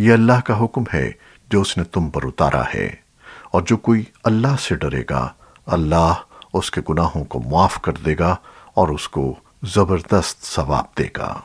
یہ اللہ کا حکم ہے جو اس نے تم پر اتارا ہے۔ اور جو کوئی اللہ سے ڈرے گا، اللہ اس کے گناہوں کو معاف کر دے گا اور اس کو زبردست ثواب دے گا۔